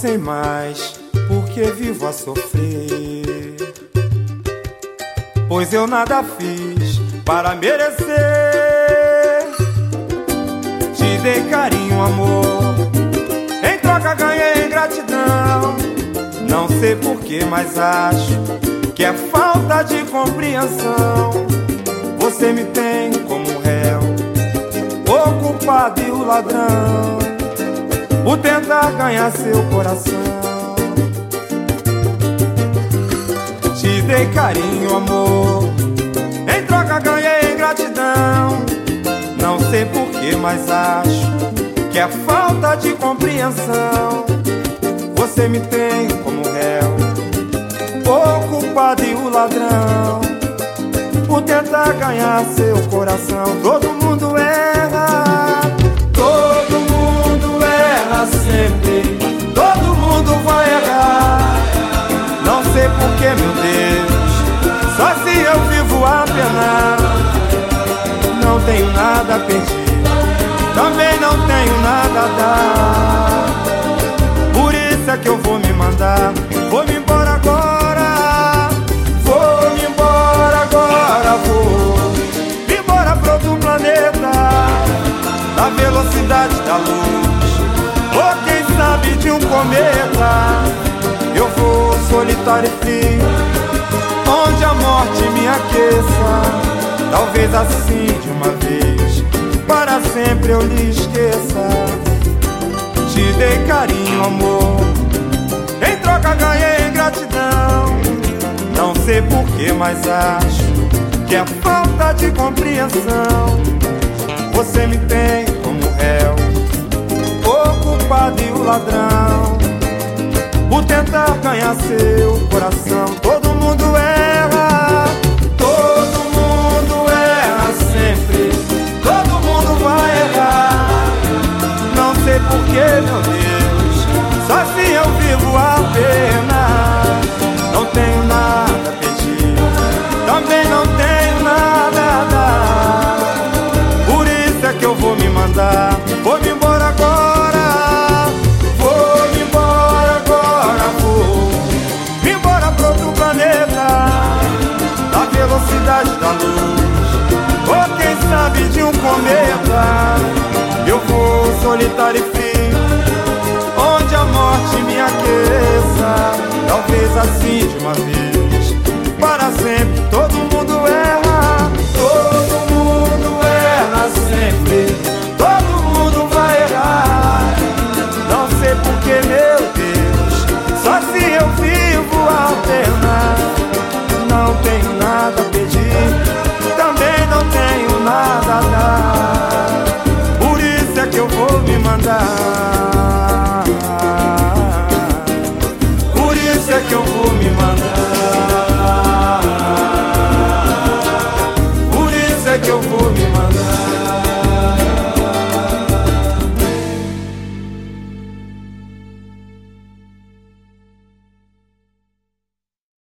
sei mais porque vivo a sofrer. Pois eu nada fiz para merecer. Te dei carinho, amor. Em troca ganhei gratidão. Não sei porquê, mas acho que é falta de compreensão. Você me tem como réu, o culpado e o ladrão. Por tentar ganhar seu coração. Te dei carinho, amor. Em troca ganhei gratidão. Não sei porquê, mas acho que é falta de compreensão. Você me tem como réu, o culpado e o ladrão. Por tentar ganhar seu coração, todo meu Deus. Só se eu vivo a penar. Não tenho nada a pedir. Também não tenho nada a dar. Por isso é que eu vou me mandar. Vou me embora agora. Vou me embora agora. Vou me embora pra outro planeta. Da velocidade da luz. Ou quem sabe de um cometa. Solitário e frio. Onde a morte me aqueça. Talvez assim de uma vez. Para sempre eu lhe esqueça. Te dei carinho, amor. Em troca ganhei gratidão. Não sei porquê, mas acho que é falta de compreensão. Você me tem como réu, o culpado e o ladrão. Tentar ganhar seu coração, todo mundo erra. Todo mundo erra sempre. Todo mundo vai errar. Não sei porquê, meu Deus. Só se eu vivo a pena. Não tenho nada a pedir. Também não tenho nada a dar. Por isso é que eu vou me mandar. Vou me nave de um cometa. Eu vou solitário e frio Onde a morte me aqueça. Talvez assim de uma vez Para sempre todo mundo erra. Todo mundo erra sempre Todo mundo vai errar. Não sei porquê, meu Deus Só se eu vivo alternar. Não tenho nada a pedir. andar